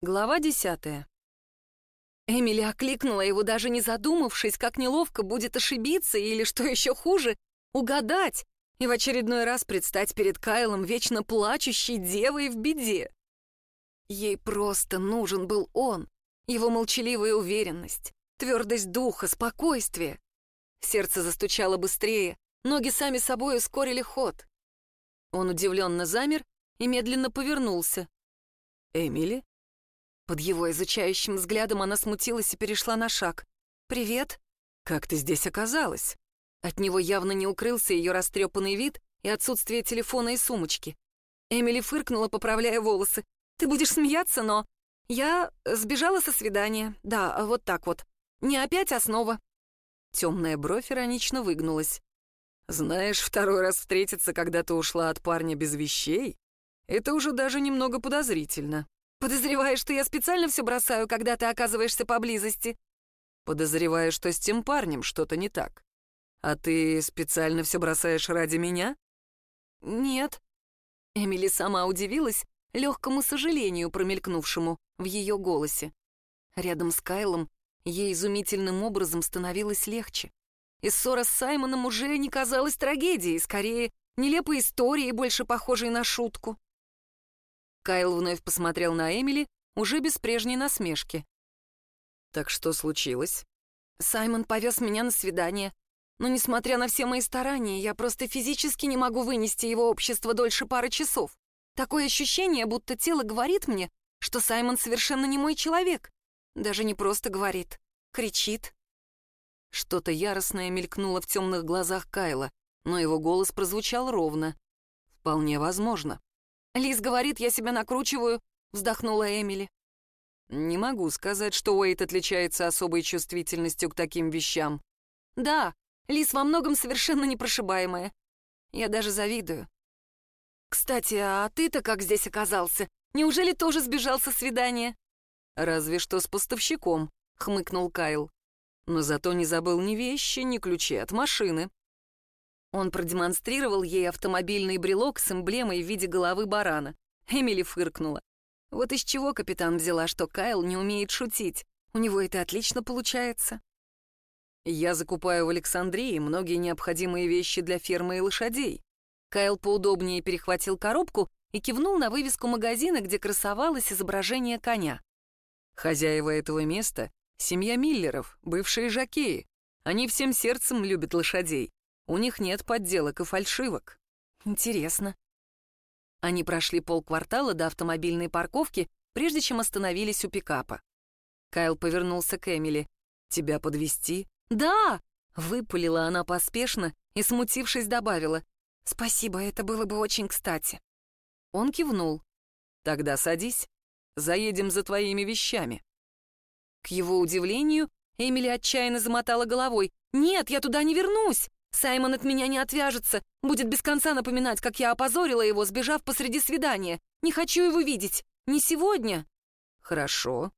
Глава десятая. Эмили окликнула его, даже не задумавшись, как неловко будет ошибиться или, что еще хуже, угадать и в очередной раз предстать перед Кайлом вечно плачущей девой в беде. Ей просто нужен был он, его молчаливая уверенность, твердость духа, спокойствие. Сердце застучало быстрее, ноги сами собой ускорили ход. Он удивленно замер и медленно повернулся. «Эмили?» Под его изучающим взглядом она смутилась и перешла на шаг. «Привет». «Как ты здесь оказалась?» От него явно не укрылся ее растрепанный вид и отсутствие телефона и сумочки. Эмили фыркнула, поправляя волосы. «Ты будешь смеяться, но...» «Я сбежала со свидания. Да, вот так вот. Не опять основа». Темная бровь иронично выгнулась. «Знаешь, второй раз встретиться, когда ты ушла от парня без вещей, это уже даже немного подозрительно». Подозреваешь, что я специально все бросаю, когда ты оказываешься поблизости?» «Подозреваю, что с тем парнем что-то не так. А ты специально все бросаешь ради меня?» «Нет». Эмили сама удивилась легкому сожалению, промелькнувшему в ее голосе. Рядом с Кайлом ей изумительным образом становилось легче. И ссора с Саймоном уже не казалась трагедией, скорее, нелепой историей, больше похожей на шутку. Кайл вновь посмотрел на Эмили, уже без прежней насмешки. «Так что случилось?» «Саймон повез меня на свидание. Но, несмотря на все мои старания, я просто физически не могу вынести его общество дольше пары часов. Такое ощущение, будто тело говорит мне, что Саймон совершенно не мой человек. Даже не просто говорит, кричит». Что-то яростное мелькнуло в темных глазах Кайла, но его голос прозвучал ровно. «Вполне возможно. «Лиз говорит, я себя накручиваю», — вздохнула Эмили. «Не могу сказать, что Уэйт отличается особой чувствительностью к таким вещам». «Да, Лиз во многом совершенно непрошибаемая. Я даже завидую». «Кстати, а ты-то как здесь оказался? Неужели тоже сбежал со свидания?» «Разве что с поставщиком», — хмыкнул Кайл. «Но зато не забыл ни вещи, ни ключи от машины». Он продемонстрировал ей автомобильный брелок с эмблемой в виде головы барана. Эмили фыркнула. Вот из чего капитан взяла, что Кайл не умеет шутить. У него это отлично получается. Я закупаю в Александрии многие необходимые вещи для фермы и лошадей. Кайл поудобнее перехватил коробку и кивнул на вывеску магазина, где красовалось изображение коня. Хозяева этого места — семья Миллеров, бывшие жакеи. Они всем сердцем любят лошадей. У них нет подделок и фальшивок. Интересно. Они прошли полквартала до автомобильной парковки, прежде чем остановились у пикапа. Кайл повернулся к Эмили. «Тебя подвести? «Да!» — выпалила она поспешно и, смутившись, добавила. «Спасибо, это было бы очень кстати». Он кивнул. «Тогда садись. Заедем за твоими вещами». К его удивлению, Эмили отчаянно замотала головой. «Нет, я туда не вернусь! Саймон от меня не отвяжется, будет без конца напоминать, как я опозорила его, сбежав посреди свидания. Не хочу его видеть. Не сегодня. Хорошо.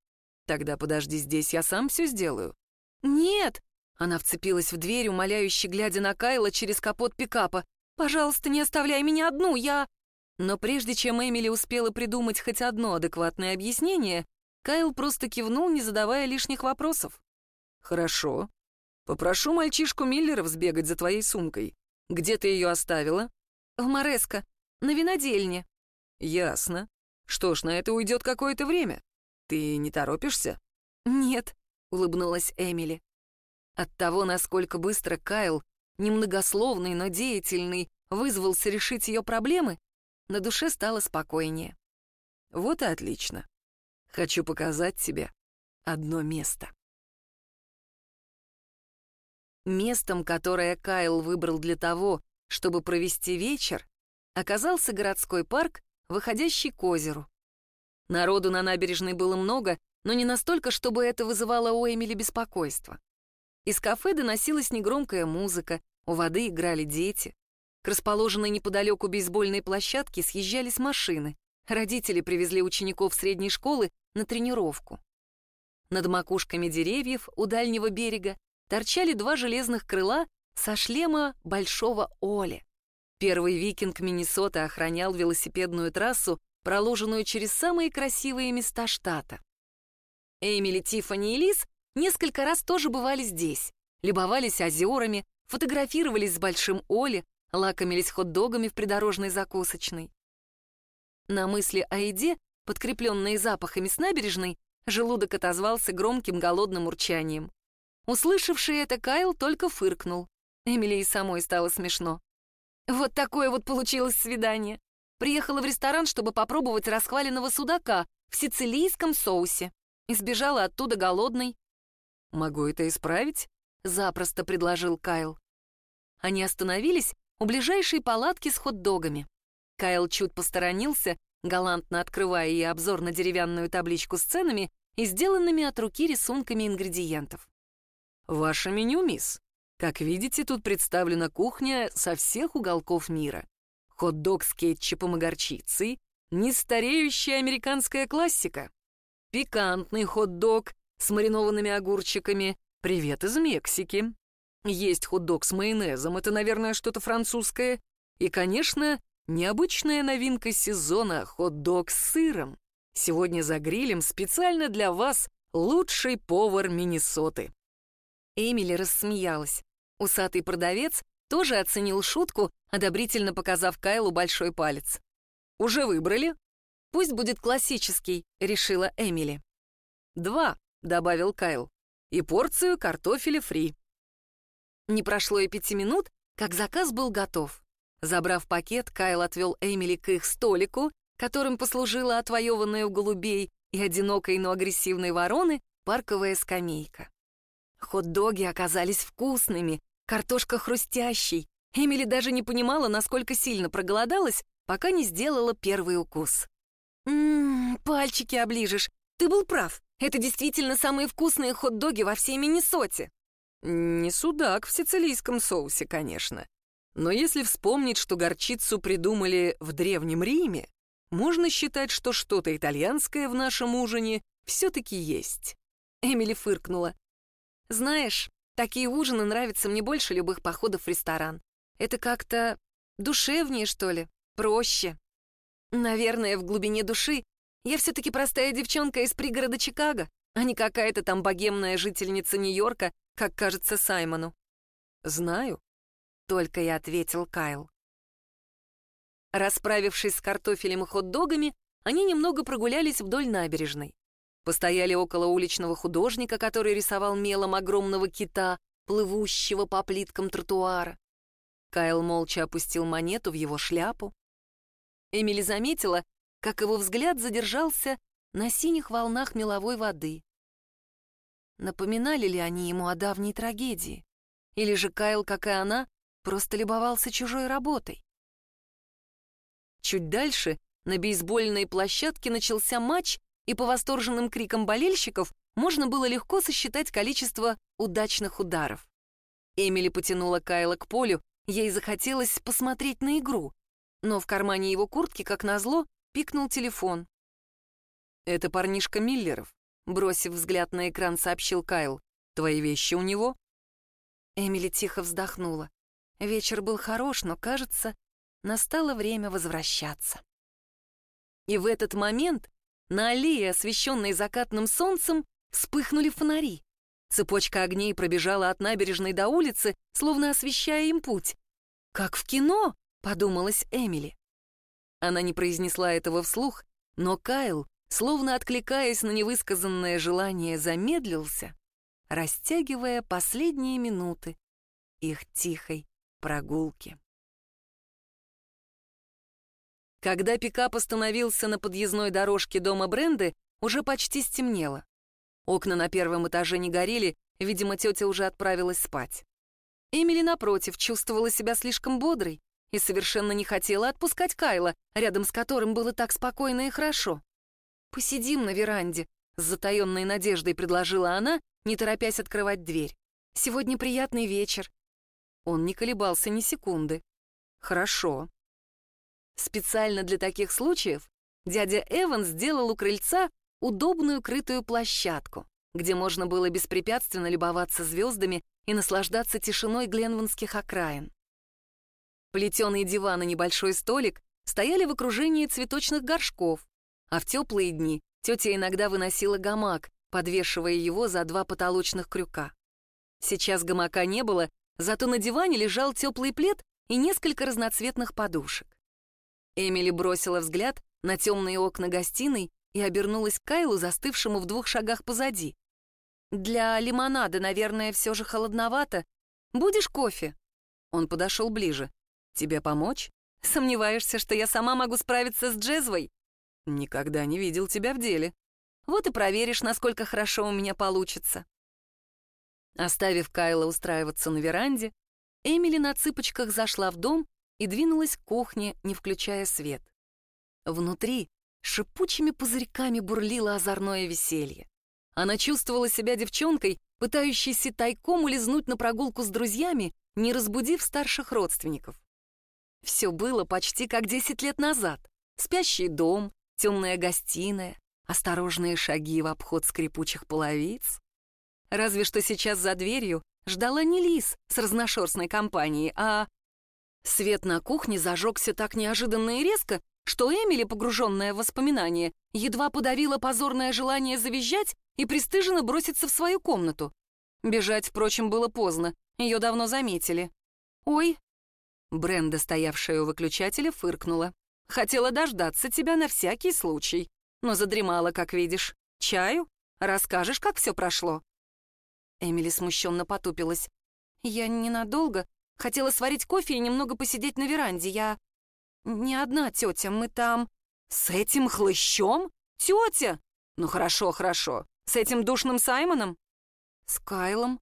Тогда подожди здесь, я сам все сделаю. Нет. Она вцепилась в дверь, умоляюще глядя на Кайла через капот пикапа. «Пожалуйста, не оставляй меня одну, я...» Но прежде чем Эмили успела придумать хоть одно адекватное объяснение, Кайл просто кивнул, не задавая лишних вопросов. «Хорошо. Попрошу мальчишку Миллера сбегать за твоей сумкой. Где ты ее оставила?» «В Мореско, на винодельне». «Ясно. Что ж, на это уйдет какое-то время. Ты не торопишься?» «Нет», — улыбнулась Эмили. От того, насколько быстро Кайл, немногословный, но деятельный, вызвался решить ее проблемы, на душе стало спокойнее. «Вот и отлично. Хочу показать тебе одно место». Местом, которое Кайл выбрал для того, чтобы провести вечер, оказался городской парк, выходящий к озеру. Народу на набережной было много, но не настолько, чтобы это вызывало у Эмили беспокойство. Из кафе доносилась негромкая музыка, у воды играли дети. К расположенной неподалеку бейсбольной площадке съезжались машины. Родители привезли учеников средней школы на тренировку. Над макушками деревьев у дальнего берега торчали два железных крыла со шлема Большого Оли. Первый викинг Миннесоты охранял велосипедную трассу, проложенную через самые красивые места штата. Эмили, Тиффани и Лиз несколько раз тоже бывали здесь, любовались озерами, фотографировались с Большим Оли, лакомились хот-догами в придорожной закусочной. На мысли о еде, подкрепленные запахами с набережной, желудок отозвался громким голодным урчанием. Услышавший это, Кайл только фыркнул. Эмили и самой стало смешно. Вот такое вот получилось свидание. Приехала в ресторан, чтобы попробовать расхваленного судака в сицилийском соусе. И сбежала оттуда голодной. «Могу это исправить?» — запросто предложил Кайл. Они остановились у ближайшей палатки с хот-догами. Кайл чуть посторонился, галантно открывая ей обзор на деревянную табличку с ценами и сделанными от руки рисунками ингредиентов. «Ваше меню, мисс. Как видите, тут представлена кухня со всех уголков мира. Хот-дог с кетчупом и горчицей, нестареющая американская классика. Пикантный хот-дог с маринованными огурчиками, привет из Мексики. Есть хот-дог с майонезом, это, наверное, что-то французское. И, конечно, необычная новинка сезона — хот-дог с сыром. Сегодня за грилем специально для вас лучший повар Миннесоты. Эмили рассмеялась. Усатый продавец тоже оценил шутку, одобрительно показав Кайлу большой палец. «Уже выбрали?» «Пусть будет классический», — решила Эмили. «Два», — добавил Кайл, — «и порцию картофеля фри». Не прошло и пяти минут, как заказ был готов. Забрав пакет, Кайл отвел Эмили к их столику, которым послужила отвоеванная у голубей и одинокой, но агрессивной вороны парковая скамейка. Хот-доги оказались вкусными, картошка хрустящей. Эмили даже не понимала, насколько сильно проголодалась, пока не сделала первый укус. «Ммм, пальчики оближешь. Ты был прав. Это действительно самые вкусные хот-доги во всей Миннесоте». «Не судак в сицилийском соусе, конечно. Но если вспомнить, что горчицу придумали в Древнем Риме, можно считать, что что-то итальянское в нашем ужине все-таки есть». Эмили фыркнула. Знаешь, такие ужины нравятся мне больше любых походов в ресторан. Это как-то душевнее, что ли, проще. Наверное, в глубине души я все-таки простая девчонка из пригорода Чикаго, а не какая-то там богемная жительница Нью-Йорка, как кажется Саймону. «Знаю», — только и ответил Кайл. Расправившись с картофелем и хот-догами, они немного прогулялись вдоль набережной. Постояли около уличного художника, который рисовал мелом огромного кита, плывущего по плиткам тротуара. Кайл молча опустил монету в его шляпу. Эмили заметила, как его взгляд задержался на синих волнах меловой воды. Напоминали ли они ему о давней трагедии? Или же Кайл, как и она, просто любовался чужой работой? Чуть дальше на бейсбольной площадке начался матч, и по восторженным крикам болельщиков можно было легко сосчитать количество удачных ударов. Эмили потянула Кайла к полю, ей захотелось посмотреть на игру, но в кармане его куртки, как назло, пикнул телефон. «Это парнишка Миллеров», — бросив взгляд на экран, сообщил Кайл. «Твои вещи у него?» Эмили тихо вздохнула. Вечер был хорош, но, кажется, настало время возвращаться. И в этот момент на аллее, освещенной закатным солнцем, вспыхнули фонари. Цепочка огней пробежала от набережной до улицы, словно освещая им путь. «Как в кино!» — подумалась Эмили. Она не произнесла этого вслух, но Кайл, словно откликаясь на невысказанное желание, замедлился, растягивая последние минуты их тихой прогулки. Когда пикап остановился на подъездной дорожке дома Бренды, уже почти стемнело. Окна на первом этаже не горели, видимо, тетя уже отправилась спать. Эмили, напротив, чувствовала себя слишком бодрой и совершенно не хотела отпускать Кайла, рядом с которым было так спокойно и хорошо. «Посидим на веранде», — с затаенной надеждой предложила она, не торопясь открывать дверь. «Сегодня приятный вечер». Он не колебался ни секунды. «Хорошо», Специально для таких случаев дядя Эван сделал у крыльца удобную крытую площадку, где можно было беспрепятственно любоваться звездами и наслаждаться тишиной гленванских окраин. Плетеный диван и небольшой столик стояли в окружении цветочных горшков, а в теплые дни тетя иногда выносила гамак, подвешивая его за два потолочных крюка. Сейчас гамака не было, зато на диване лежал теплый плед и несколько разноцветных подушек. Эмили бросила взгляд на темные окна гостиной и обернулась к Кайлу, застывшему в двух шагах позади. «Для лимонада, наверное, все же холодновато. Будешь кофе?» Он подошел ближе. «Тебе помочь? Сомневаешься, что я сама могу справиться с джезвой?» «Никогда не видел тебя в деле. Вот и проверишь, насколько хорошо у меня получится». Оставив Кайла устраиваться на веранде, Эмили на цыпочках зашла в дом и двинулась к кухне, не включая свет. Внутри шипучими пузырьками бурлило озорное веселье. Она чувствовала себя девчонкой, пытающейся тайком улизнуть на прогулку с друзьями, не разбудив старших родственников. Все было почти как 10 лет назад. Спящий дом, темная гостиная, осторожные шаги в обход скрипучих половиц. Разве что сейчас за дверью ждала не Лис с разношерстной компанией, а... Свет на кухне зажегся так неожиданно и резко, что Эмили, погруженная в воспоминания, едва подавила позорное желание завизжать и пристыженно броситься в свою комнату. Бежать, впрочем, было поздно, ее давно заметили. «Ой!» Бренда, стоявшая у выключателя, фыркнула. «Хотела дождаться тебя на всякий случай, но задремала, как видишь. Чаю? Расскажешь, как все прошло?» Эмили смущенно потупилась. «Я ненадолго. Хотела сварить кофе и немного посидеть на веранде. Я... не одна тетя, мы там...» «С этим хлыщом? Тетя? Ну хорошо, хорошо. С этим душным Саймоном?» «С Кайлом».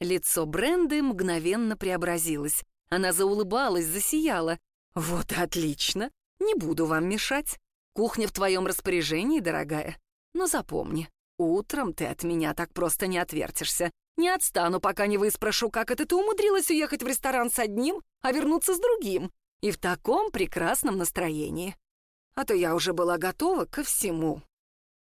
Лицо Бренды мгновенно преобразилось. Она заулыбалась, засияла. «Вот отлично. Не буду вам мешать. Кухня в твоем распоряжении, дорогая. Но запомни, Утром ты от меня так просто не отвертишься. Не отстану, пока не выспрошу, как это ты умудрилась уехать в ресторан с одним, а вернуться с другим. И в таком прекрасном настроении. А то я уже была готова ко всему».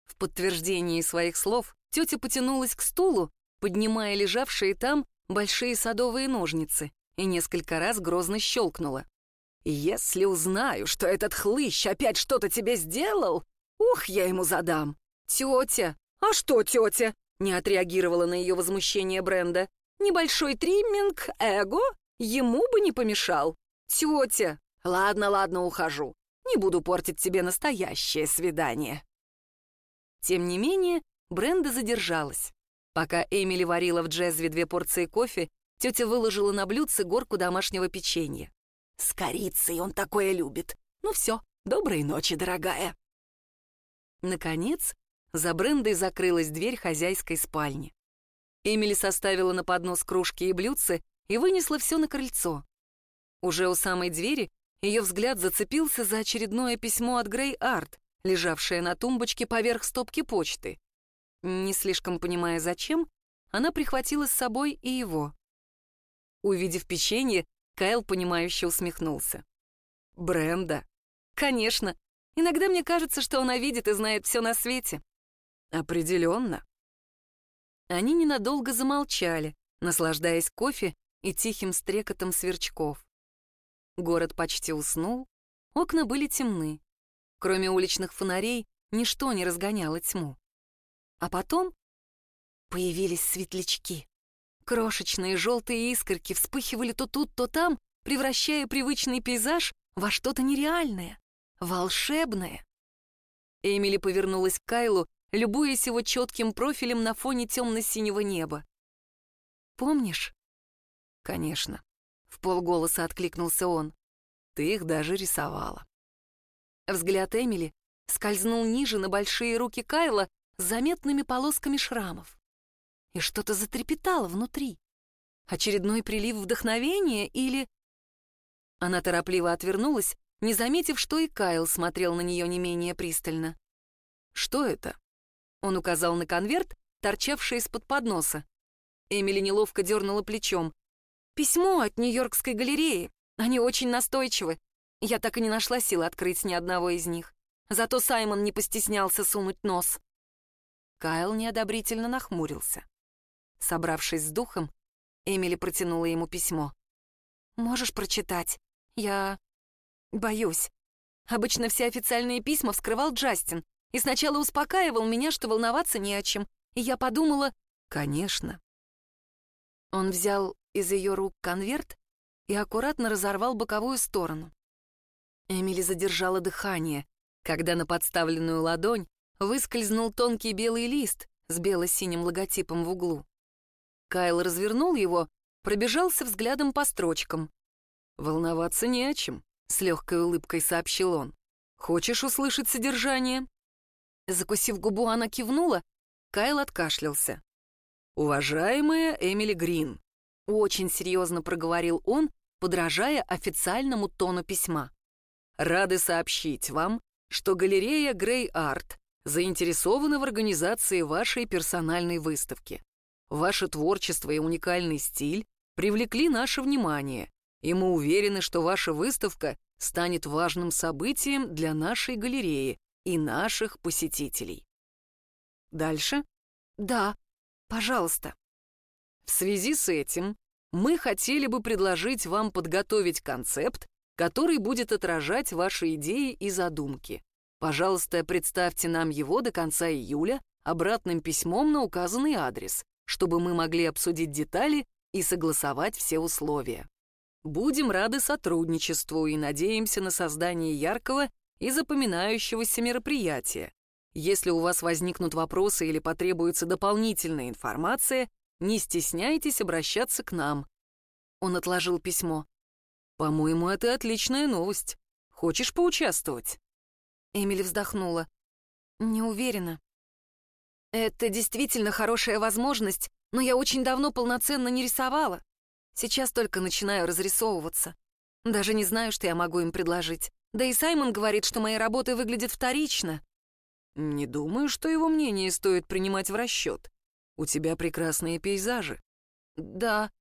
В подтверждении своих слов тетя потянулась к стулу, поднимая лежавшие там большие садовые ножницы, и несколько раз грозно щелкнула. «Если узнаю, что этот хлыщ опять что-то тебе сделал, ух, я ему задам! Тетя, «А что, тетя?» — не отреагировала на ее возмущение Бренда. «Небольшой тримминг, эго, ему бы не помешал. Тетя! Ладно, ладно, ухожу. Не буду портить тебе настоящее свидание». Тем не менее, Бренда задержалась. Пока Эмили варила в джезве две порции кофе, тетя выложила на блюдце горку домашнего печенья. «С корицей он такое любит. Ну все, доброй ночи, дорогая». Наконец, за Брендой закрылась дверь хозяйской спальни. Эмили составила на поднос кружки и блюдце и вынесла все на крыльцо. Уже у самой двери ее взгляд зацепился за очередное письмо от Грей Арт, лежавшее на тумбочке поверх стопки почты. Не слишком понимая зачем, она прихватила с собой и его. Увидев печенье, Кайл, понимающе усмехнулся. «Бренда?» «Конечно. Иногда мне кажется, что она видит и знает все на свете. Определенно. Они ненадолго замолчали, наслаждаясь кофе и тихим стрекотом сверчков. Город почти уснул, окна были темны. Кроме уличных фонарей, ничто не разгоняло тьму. А потом появились светлячки. Крошечные желтые искорки вспыхивали то тут, то там, превращая привычный пейзаж во что-то нереальное, волшебное. Эмили повернулась к Кайлу любуясь его четким профилем на фоне темно-синего неба. «Помнишь?» «Конечно», — в полголоса откликнулся он. «Ты их даже рисовала». Взгляд Эмили скользнул ниже на большие руки Кайла с заметными полосками шрамов. И что-то затрепетало внутри. Очередной прилив вдохновения или... Она торопливо отвернулась, не заметив, что и Кайл смотрел на нее не менее пристально. «Что это?» Он указал на конверт, торчавший из-под подноса. Эмили неловко дернула плечом. «Письмо от Нью-Йоркской галереи. Они очень настойчивы. Я так и не нашла силы открыть ни одного из них. Зато Саймон не постеснялся сунуть нос». Кайл неодобрительно нахмурился. Собравшись с духом, Эмили протянула ему письмо. «Можешь прочитать? Я... Боюсь. Обычно все официальные письма вскрывал Джастин и сначала успокаивал меня, что волноваться не о чем. И я подумала, конечно. Он взял из ее рук конверт и аккуратно разорвал боковую сторону. Эмили задержала дыхание, когда на подставленную ладонь выскользнул тонкий белый лист с бело-синим логотипом в углу. Кайл развернул его, пробежался взглядом по строчкам. «Волноваться не о чем», — с легкой улыбкой сообщил он. «Хочешь услышать содержание?» Закусив губу, она кивнула, Кайл откашлялся. «Уважаемая Эмили Грин», — очень серьезно проговорил он, подражая официальному тону письма. «Рады сообщить вам, что галерея Грей Арт заинтересована в организации вашей персональной выставки. Ваше творчество и уникальный стиль привлекли наше внимание, и мы уверены, что ваша выставка станет важным событием для нашей галереи и наших посетителей. Дальше? Да, пожалуйста. В связи с этим мы хотели бы предложить вам подготовить концепт, который будет отражать ваши идеи и задумки. Пожалуйста, представьте нам его до конца июля обратным письмом на указанный адрес, чтобы мы могли обсудить детали и согласовать все условия. Будем рады сотрудничеству и надеемся на создание яркого и запоминающегося мероприятия. Если у вас возникнут вопросы или потребуется дополнительная информация, не стесняйтесь обращаться к нам. Он отложил письмо. «По-моему, это отличная новость. Хочешь поучаствовать?» Эмили вздохнула. «Не уверена. Это действительно хорошая возможность, но я очень давно полноценно не рисовала. Сейчас только начинаю разрисовываться. Даже не знаю, что я могу им предложить. Да и Саймон говорит, что мои работы выглядят вторично. Не думаю, что его мнение стоит принимать в расчет. У тебя прекрасные пейзажи. Да,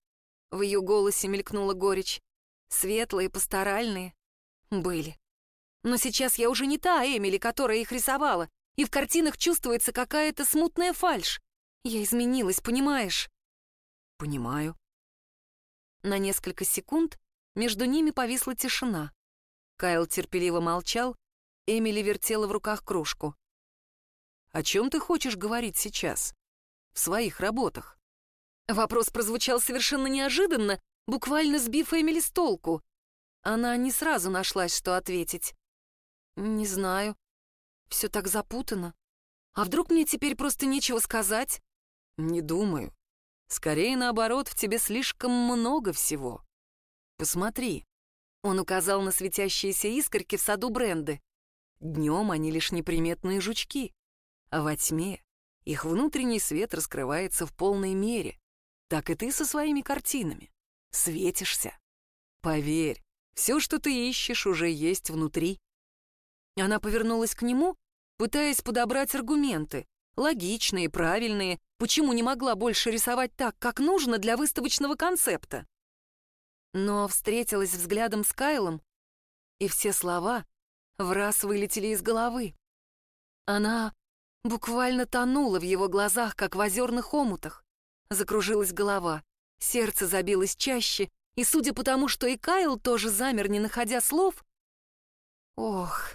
в ее голосе мелькнула горечь. Светлые, пасторальные. Были. Но сейчас я уже не та Эмили, которая их рисовала, и в картинах чувствуется какая-то смутная фальшь. Я изменилась, понимаешь? Понимаю. На несколько секунд между ними повисла тишина. Кайл терпеливо молчал, Эмили вертела в руках кружку. «О чем ты хочешь говорить сейчас? В своих работах?» Вопрос прозвучал совершенно неожиданно, буквально сбив Эмили с толку. Она не сразу нашлась, что ответить. «Не знаю. Все так запутано. А вдруг мне теперь просто нечего сказать?» «Не думаю. Скорее наоборот, в тебе слишком много всего. Посмотри. Он указал на светящиеся искорки в саду Бренды. Днем они лишь неприметные жучки, а во тьме их внутренний свет раскрывается в полной мере. Так и ты со своими картинами. Светишься. Поверь, все, что ты ищешь, уже есть внутри. Она повернулась к нему, пытаясь подобрать аргументы, логичные, правильные, почему не могла больше рисовать так, как нужно для выставочного концепта. Но встретилась взглядом с Кайлом, и все слова в раз вылетели из головы. Она буквально тонула в его глазах, как в озерных омутах. Закружилась голова, сердце забилось чаще, и судя по тому, что и Кайл тоже замер, не находя слов... Ох,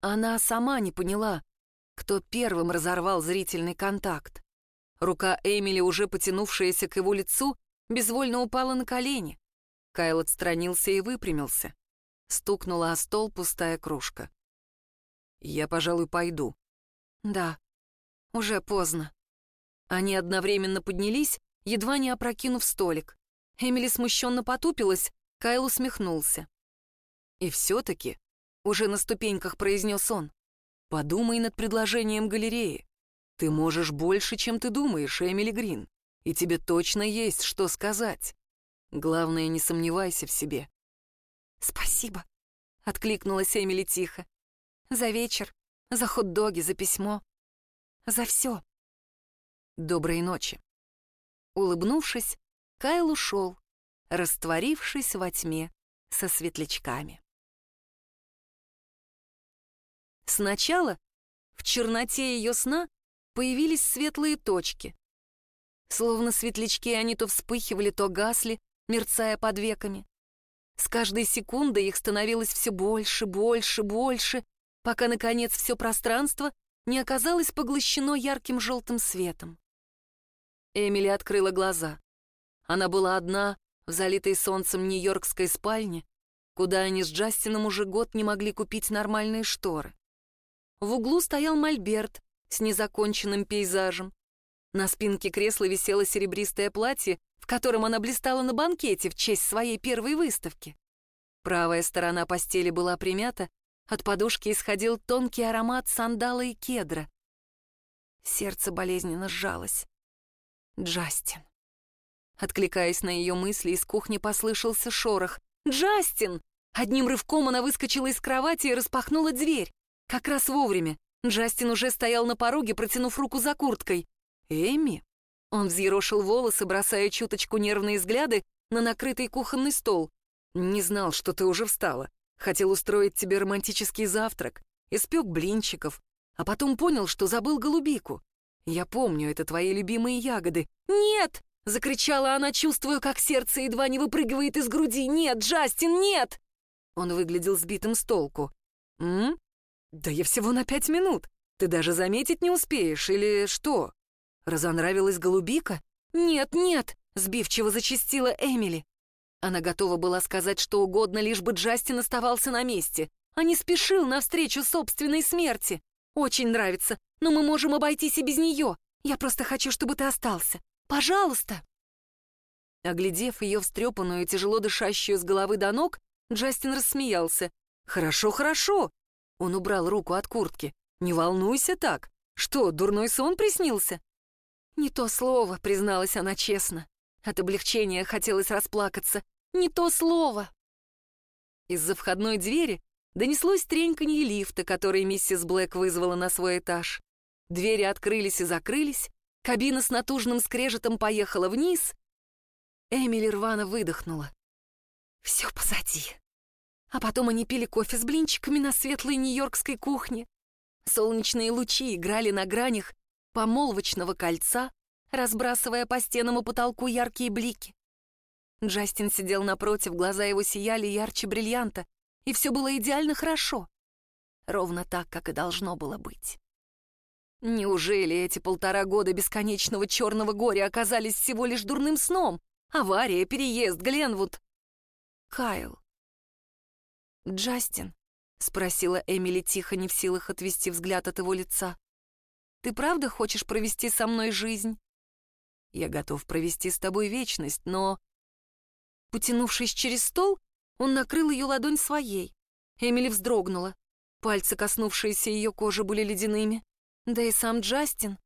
она сама не поняла, кто первым разорвал зрительный контакт. Рука Эмили, уже потянувшаяся к его лицу, безвольно упала на колени. Кайл отстранился и выпрямился. Стукнула о стол пустая кружка. «Я, пожалуй, пойду». «Да, уже поздно». Они одновременно поднялись, едва не опрокинув столик. Эмили смущенно потупилась, Кайл усмехнулся. «И все-таки», — уже на ступеньках произнес он, Подумай над предложением галереи. Ты можешь больше, чем ты думаешь, Эмили Грин, и тебе точно есть что сказать. Главное, не сомневайся в себе». «Спасибо», — откликнулась Эмили тихо. «За вечер, за хот-доги, за письмо, за все». «Доброй ночи». Улыбнувшись, Кайл ушел, растворившись во тьме со светлячками. Сначала в черноте ее сна появились светлые точки. Словно светлячки они то вспыхивали, то гасли, мерцая под веками. С каждой секундой их становилось все больше, больше, больше, пока, наконец, все пространство не оказалось поглощено ярким желтым светом. Эмили открыла глаза. Она была одна в залитой солнцем нью-йоркской спальне, куда они с Джастином уже год не могли купить нормальные шторы. В углу стоял мольберт с незаконченным пейзажем. На спинке кресла висело серебристое платье, в котором она блистала на банкете в честь своей первой выставки. Правая сторона постели была примята, от подушки исходил тонкий аромат сандала и кедра. Сердце болезненно сжалось. Джастин. Откликаясь на ее мысли, из кухни послышался шорох. «Джастин!» Одним рывком она выскочила из кровати и распахнула дверь. Как раз вовремя. Джастин уже стоял на пороге, протянув руку за курткой. «Эми?» Он взъерошил волосы, бросая чуточку нервные взгляды на накрытый кухонный стол. «Не знал, что ты уже встала. Хотел устроить тебе романтический завтрак. Испек блинчиков. А потом понял, что забыл голубику. Я помню, это твои любимые ягоды. Нет!» — закричала она, чувствуя, как сердце едва не выпрыгивает из груди. «Нет, Джастин, нет!» Он выглядел сбитым с толку. «М? Да я всего на пять минут. Ты даже заметить не успеешь, или что? Разонравилась голубика? Нет, нет!» — сбивчиво зачастила Эмили. Она готова была сказать что угодно, лишь бы Джастин оставался на месте, а не спешил навстречу собственной смерти. «Очень нравится, но мы можем обойтись и без нее. Я просто хочу, чтобы ты остался. Пожалуйста!» Оглядев ее встрепанную, тяжело дышащую с головы до ног, Джастин рассмеялся. «Хорошо, хорошо!» Он убрал руку от куртки. «Не волнуйся так. Что, дурной сон приснился?» «Не то слово», — призналась она честно. От облегчения хотелось расплакаться. «Не то слово!» Из-за входной двери донеслось треньканье лифта, который миссис Блэк вызвала на свой этаж. Двери открылись и закрылись, кабина с натужным скрежетом поехала вниз. Эмили рвано выдохнула. Все позади. А потом они пили кофе с блинчиками на светлой нью-йоркской кухне. Солнечные лучи играли на гранях помолвочного кольца, разбрасывая по стенам и потолку яркие блики. Джастин сидел напротив, глаза его сияли ярче бриллианта, и все было идеально хорошо. Ровно так, как и должно было быть. Неужели эти полтора года бесконечного черного горя оказались всего лишь дурным сном? Авария, переезд, Гленвуд. Кайл. «Джастин», — спросила Эмили тихо, не в силах отвести взгляд от его лица, «ты правда хочешь провести со мной жизнь?» «Я готов провести с тобой вечность, но...» Потянувшись через стол, он накрыл ее ладонь своей. Эмили вздрогнула. Пальцы, коснувшиеся ее кожи, были ледяными. Да и сам Джастин.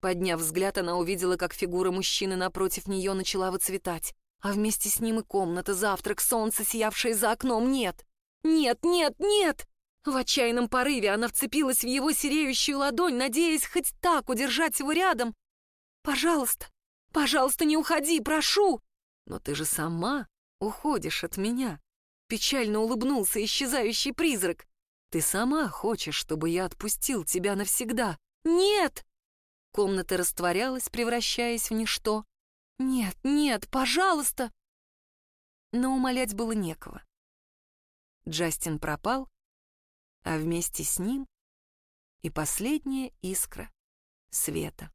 Подняв взгляд, она увидела, как фигура мужчины напротив нее начала выцветать. А вместе с ним и комната, завтрак, солнце, сиявшее за окном. Нет! Нет, нет, нет! В отчаянном порыве она вцепилась в его сереющую ладонь, надеясь хоть так удержать его рядом. «Пожалуйста, пожалуйста, не уходи, прошу!» «Но ты же сама уходишь от меня!» Печально улыбнулся исчезающий призрак. «Ты сама хочешь, чтобы я отпустил тебя навсегда?» «Нет!» Комната растворялась, превращаясь в ничто. «Нет, нет, пожалуйста!» Но умолять было некого. Джастин пропал, а вместе с ним и последняя искра света.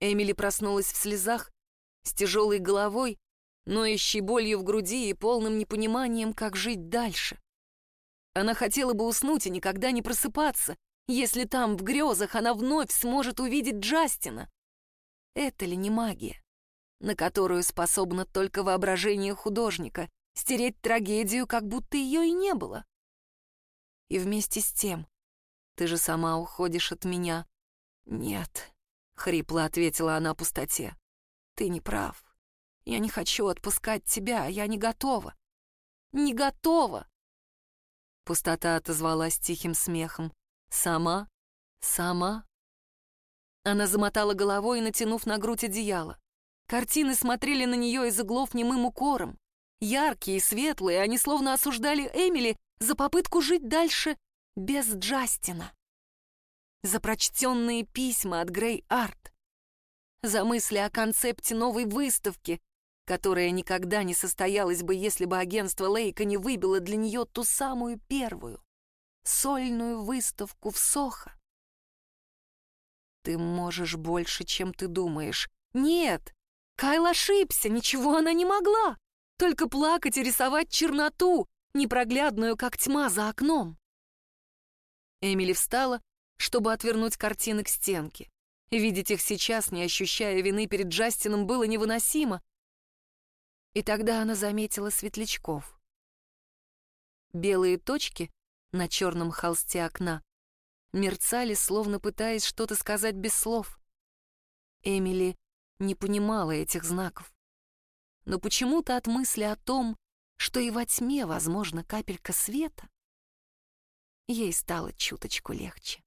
Эмили проснулась в слезах, с тяжелой головой, ноющей болью в груди и полным непониманием, как жить дальше. Она хотела бы уснуть и никогда не просыпаться, если там, в грезах, она вновь сможет увидеть Джастина. Это ли не магия, на которую способно только воображение художника, стереть трагедию, как будто ее и не было? И вместе с тем, ты же сама уходишь от меня. Нет, — хрипло ответила она пустоте. Ты не прав. Я не хочу отпускать тебя, я не готова. Не готова. Пустота отозвалась тихим смехом. Сама? Сама? Она замотала головой, натянув на грудь одеяло. Картины смотрели на нее из углов немым укором. Яркие, светлые, они словно осуждали Эмили за попытку жить дальше без Джастина. За прочтенные письма от Грей Арт. За мысли о концепте новой выставки, которое никогда не состоялось бы, если бы агентство Лейка не выбило для нее ту самую первую, сольную выставку в Сохо. Ты можешь больше, чем ты думаешь. Нет, Кайл ошибся, ничего она не могла. Только плакать и рисовать черноту, непроглядную, как тьма за окном. Эмили встала, чтобы отвернуть картины к стенке. Видеть их сейчас, не ощущая вины перед Джастином, было невыносимо. И тогда она заметила светлячков. Белые точки на черном холсте окна мерцали, словно пытаясь что-то сказать без слов. Эмили не понимала этих знаков. Но почему-то от мысли о том, что и во тьме возможно капелька света, ей стало чуточку легче.